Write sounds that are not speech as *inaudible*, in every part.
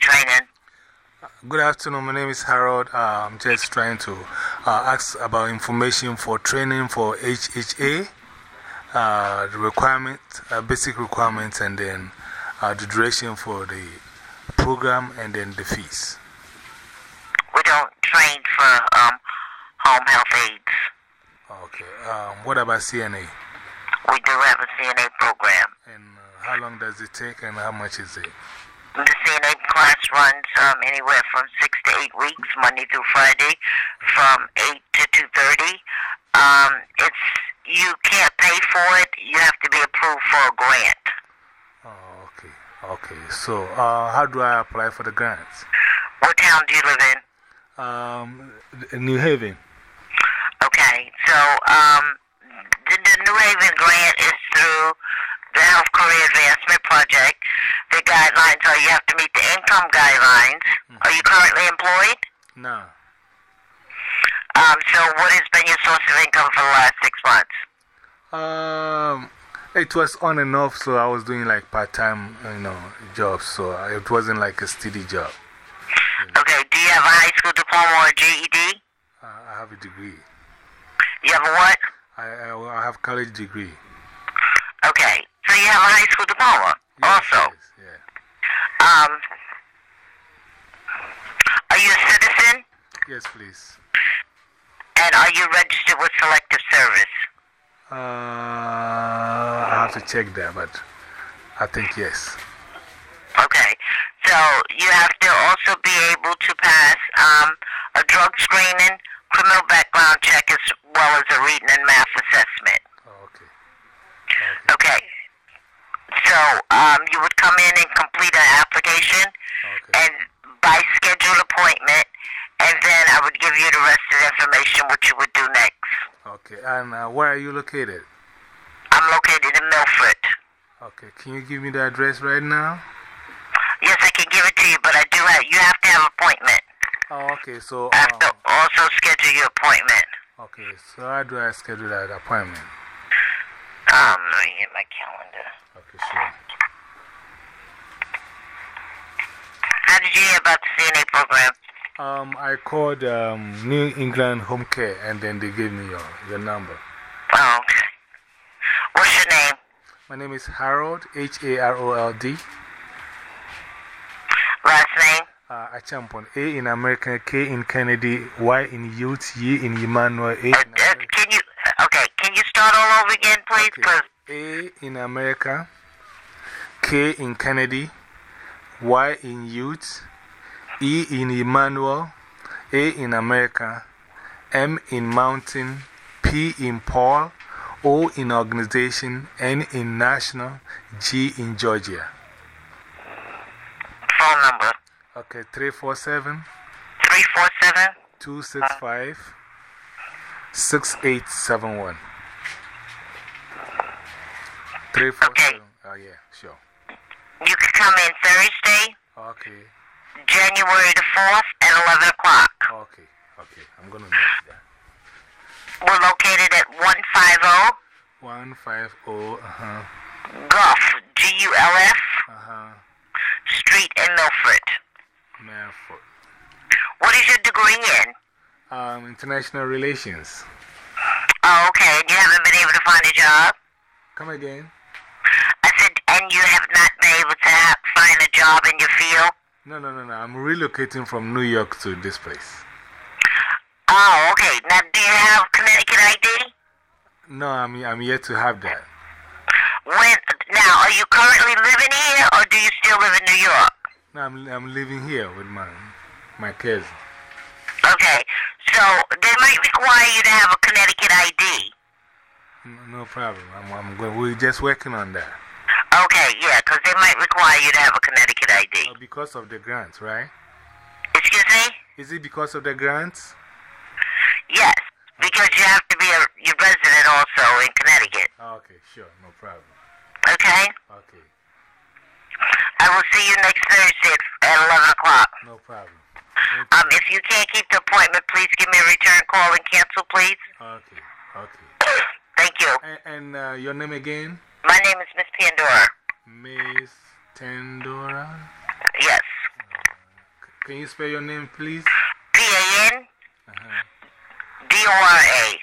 training. Good afternoon. My name is Harold. Uh, I'm just trying to uh, ask about information for training for HHA, uh, the requirement, basic requirements, and then the duration for the program and then the fees. We don't train for um, home health aides. Okay. Um, what about CNA? We do have a CNA program. And how long does it take and how much is it? The CNA class runs um, anywhere from six to eight weeks, Monday through Friday, from 8 to 2.30. Um, it's, you can't pay for it. You have to be approved for a grant. Oh, okay. Okay. So, uh, how do I apply for the grants? What town do you live in? Um, New Haven. Okay. So, um, the, the New Haven grant is through the Health Career Advancement Project. Guidelines are you have to meet the income guidelines. -hmm. Are you currently employed? No. Um, so what has been your source of income for the last six months? Um, it was on and off, so I was doing like part-time, you know, jobs, so it wasn't like a steady job. Okay, do you have a high school diploma or a GED? Uh, I have a degree. You have a what? I, I, I have college degree. Okay. So you have a high school diploma yes, also? Um, are you a citizen? Yes, please. And are you registered with Selective Service? Uh, I have to check that, but I think yes. Okay. So you have to also be able to pass um, a drug screening, criminal background check, as well as a reading and math assessment. Oh, okay. Okay. okay. So um, you would come in and complete an application, okay. and by scheduled appointment, and then I would give you the rest of the information what you would do next. Okay. And uh, where are you located? I'm located in Milford. Okay. Can you give me the address right now? Yes, I can give it to you, but I do have, you have to have appointment. Oh, okay. So. I have to um, also schedule your appointment. Okay. So how do I schedule that appointment? Um, let me get my calendar. Okay, sure. How did you hear about the CNA program? Um, I called um, New England Home Care and then they gave me your, your number. Oh, okay. What's your name? My name is Harold, H A R O L D. Last name? Uh, Akyeampong. A in American, K in Kennedy, Y in Youth, Y in Emmanuel, A in uh, uh, Can you, okay, can you start all over again, please? Okay. A in America, K in Kennedy, Y in Youth, E in Emmanuel, A in America, M in Mountain, P in Paul, O in Organization, N in National, G in Georgia. Phone number? Okay, 347 347 265 6871. 347. Okay. Oh, yeah, sure. You can come in Thursday, Okay, January the 4th at 11 o'clock. okay, okay. I'm going to note that. We're located at 150 150, uh huh, Gulf, G U L F, uh huh, Street in Milford. Melford. What is your degree in? Um, international relations. Oh, okay. And you haven't been able to find a job? Come again? And you have not been able to have, find a job in your field? No, no, no, no. I'm relocating from New York to this place. Oh, okay. Now, do you have Connecticut ID? No, I'm, I'm yet to have that. When, now, are you currently living here or do you still live in New York? No, I'm, I'm living here with my, my cousin. Okay. So, they might require you to have a Connecticut ID. No, no problem. I'm, I'm going, we're just working on that. Okay, yeah, because they might require you to have a Connecticut ID. Oh, because of the grants, right? Excuse me? Is it because of the grants? Yes, because you have to be a your resident also in Connecticut. Okay, sure, no problem. Okay? Okay, I will see you next Thursday at 11 o'clock. no problem. Um, if you can't keep the appointment, please give me a return call and cancel, please. Okay, okay. *coughs* Thank you. And, and uh, your name again? My name is Miss Pandora. Miss Tendora? Yes. Uh, Can you spell your name, please? P A N Uh-huh. D O R A.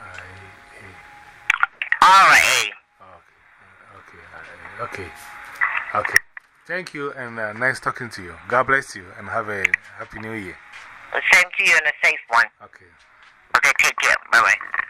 I-A. R A. Okay. Okay. Okay. Okay. Thank you and uh, nice talking to you. God bless you and have a happy new year. Same to you and a safe one. Okay. Okay, take care. Bye bye.